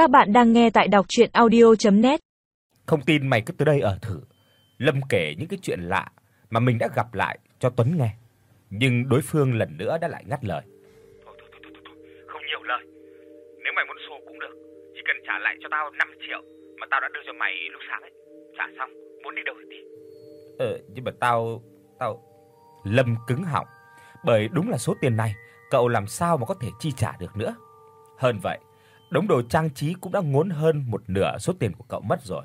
Các bạn đang nghe tại đọc audio net Không tin mày cứ tới đây ở thử. Lâm kể những cái chuyện lạ mà mình đã gặp lại cho Tuấn nghe. Nhưng đối phương lần nữa đã lại ngắt lời. Thôi thôi thôi thôi, thôi. không nhiều lời. Nếu mày muốn xô cũng được, chỉ cần trả lại cho tao 5 triệu mà tao đã đưa cho mày lúc sáng ấy. Trả xong, muốn đi đâu thì đi. Ờ nhưng mà tao tao Lâm cứng họng, bởi đúng là số tiền này cậu làm sao mà có thể chi trả được nữa. Hơn vậy, đống đồ trang trí cũng đã ngốn hơn một nửa số tiền của cậu mất rồi.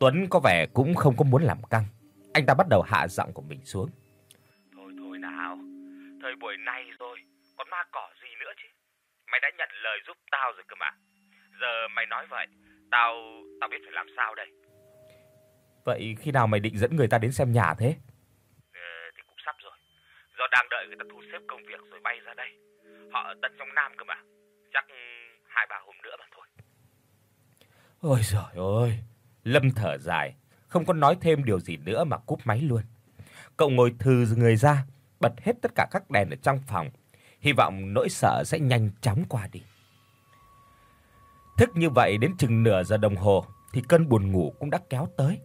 Tuấn có vẻ cũng không có muốn làm căng. Anh ta bắt đầu hạ giọng của mình xuống. Thôi thôi nào, thời buổi này rồi, còn ma cỏ gì nữa chứ. Mày đã nhận lời giúp tao rồi cơ mà. Giờ mày nói vậy, tao tao biết phải làm sao đây. Vậy khi nào mày định dẫn người ta đến xem nhà thế? Ờ, thì cũng sắp rồi. Do đang đợi người ta thu xếp công việc rồi bay ra đây. Họ ở tận trong Nam cơ mà. Chắc hai ba hôm nữa mà thôi. Ôi giời ơi. Lâm thở dài, không có nói thêm điều gì nữa mà cúp máy luôn. Cậu ngồi thừ người ra, bật hết tất cả các đèn ở trong phòng, hy vọng nỗi sợ sẽ nhanh chóng qua đi. Thức như vậy đến chừng nửa giờ đồng hồ thì cơn buồn ngủ cũng đã kéo tới.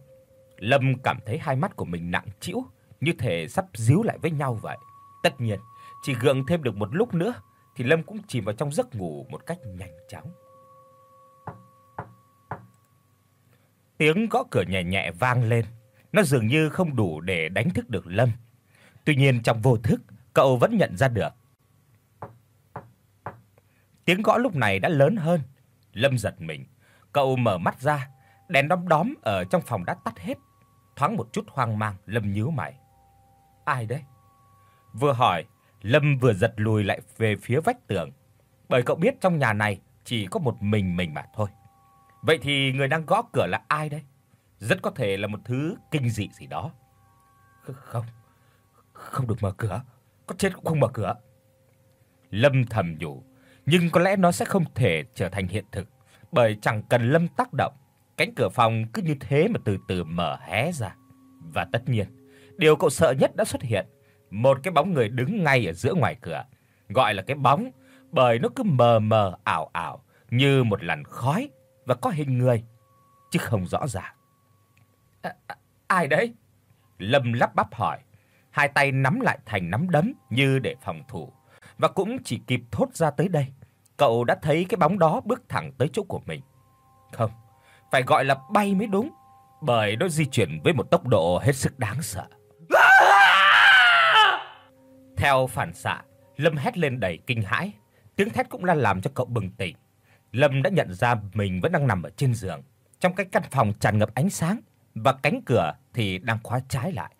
Lâm cảm thấy hai mắt của mình nặng trĩu, như thể sắp díu lại với nhau vậy. Tất nhiên, chỉ gượng thêm được một lúc nữa thì Lâm cũng chìm vào trong giấc ngủ một cách nhanh chóng. Tiếng gõ cửa nhẹ nhẹ vang lên, nó dường như không đủ để đánh thức được Lâm. Tuy nhiên trong vô thức, cậu vẫn nhận ra được. Tiếng gõ lúc này đã lớn hơn. Lâm giật mình, cậu mở mắt ra, đèn đóm đóm ở trong phòng đã tắt hết. Thoáng một chút hoang mang, Lâm nhíu mày. Ai đấy? Vừa hỏi, Lâm vừa giật lùi lại về phía vách tường, bởi cậu biết trong nhà này chỉ có một mình mình mà thôi. Vậy thì người đang gõ cửa là ai đây? Rất có thể là một thứ kinh dị gì đó. Không, không được mở cửa, có chết cũng không mở cửa. Lâm thầm nhủ, nhưng có lẽ nó sẽ không thể trở thành hiện thực, bởi chẳng cần Lâm tác động, cánh cửa phòng cứ như thế mà từ từ mở hé ra. Và tất nhiên, điều cậu sợ nhất đã xuất hiện, một cái bóng người đứng ngay ở giữa ngoài cửa. Gọi là cái bóng bởi nó cứ mờ mờ ảo ảo như một làn khói và có hình người chứ không rõ ràng. À, à, ai đấy? Lâm lắp bắp hỏi, hai tay nắm lại thành nắm đấm như để phòng thủ và cũng chỉ kịp thốt ra tới đây, cậu đã thấy cái bóng đó bước thẳng tới chỗ của mình. Không, phải gọi là bay mới đúng, bởi nó di chuyển với một tốc độ hết sức đáng sợ. Theo phản xạ, Lâm hét lên đầy kinh hãi, tiếng thét cũng là làm cho cậu bừng tỉnh. Lâm đã nhận ra mình vẫn đang nằm ở trên giường, trong cái căn phòng tràn ngập ánh sáng và cánh cửa thì đang khóa trái lại.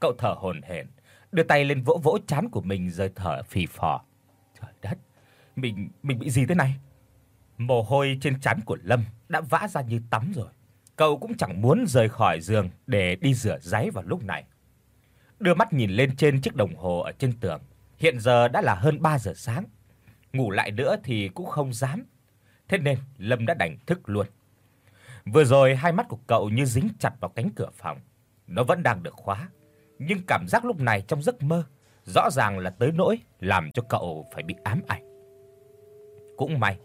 Cậu thở hổn hển, đưa tay lên vỗ vỗ trán của mình rồi thở phì phò. Trời đất, mình mình bị gì thế này? Mồ hôi trên trán của Lâm đã vã ra như tắm rồi. Cậu cũng chẳng muốn rời khỏi giường để đi rửa ráy vào lúc này. Đưa mắt nhìn lên trên chiếc đồng hồ ở trên tường, hiện giờ đã là hơn 3 giờ sáng. Ngủ lại nữa thì cũng không dám. Thế nên Lâm đã đành thức luôn. Vừa rồi hai mắt của cậu như dính chặt vào cánh cửa phòng. Nó vẫn đang được khóa, nhưng cảm giác lúc này trong giấc mơ rõ ràng là tới nỗi làm cho cậu phải bị ám ảnh. Cũng may,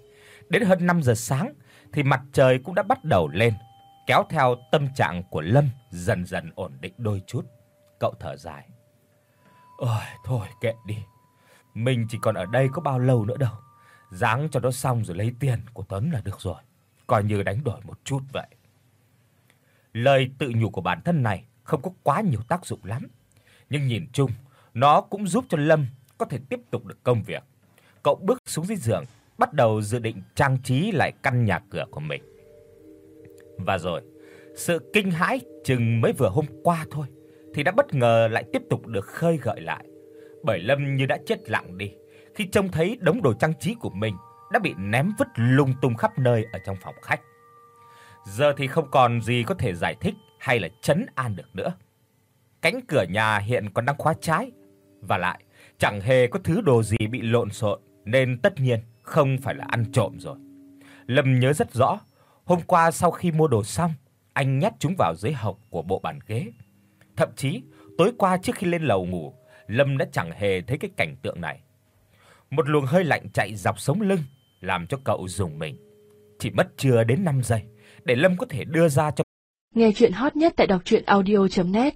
đến hơn 5 giờ sáng thì mặt trời cũng đã bắt đầu lên, kéo theo tâm trạng của Lâm dần dần ổn định đôi chút. Cậu thở dài. Ôi thôi kệ đi. Mình chỉ còn ở đây có bao lâu nữa đâu. Giáng cho nó xong rồi lấy tiền của Tuấn là được rồi. Coi như đánh đổi một chút vậy. Lời tự nhủ của bản thân này không có quá nhiều tác dụng lắm, nhưng nhìn chung, nó cũng giúp cho Lâm có thể tiếp tục được công việc. Cậu bước xuống dưới giường, bắt đầu dự định trang trí lại căn nhà cửa của mình. Và rồi, sự kinh hãi chừng mới vừa hôm qua thôi thì đã bất ngờ lại tiếp tục được khơi gợi lại. Bởi Lâm như đã chết lặng đi thì trông thấy đống đồ trang trí của mình đã bị ném vứt lung tung khắp nơi ở trong phòng khách. Giờ thì không còn gì có thể giải thích hay là trấn an được nữa. Cánh cửa nhà hiện còn đang khóa trái và lại chẳng hề có thứ đồ gì bị lộn xộn nên tất nhiên không phải là ăn trộm rồi. Lâm nhớ rất rõ, hôm qua sau khi mua đồ xong, anh nhét chúng vào dưới hộc của bộ bàn ghế. Thậm chí, tối qua trước khi lên lầu ngủ, Lâm đã chẳng hề thấy cái cảnh tượng này. Một luồng hơi lạnh chạy dọc sống lưng, làm cho cậu rùng mình. Chỉ mất chưa đến 5 giây để Lâm có thể đưa ra cho Nghe truyện hot nhất tại doctruyenaudio.net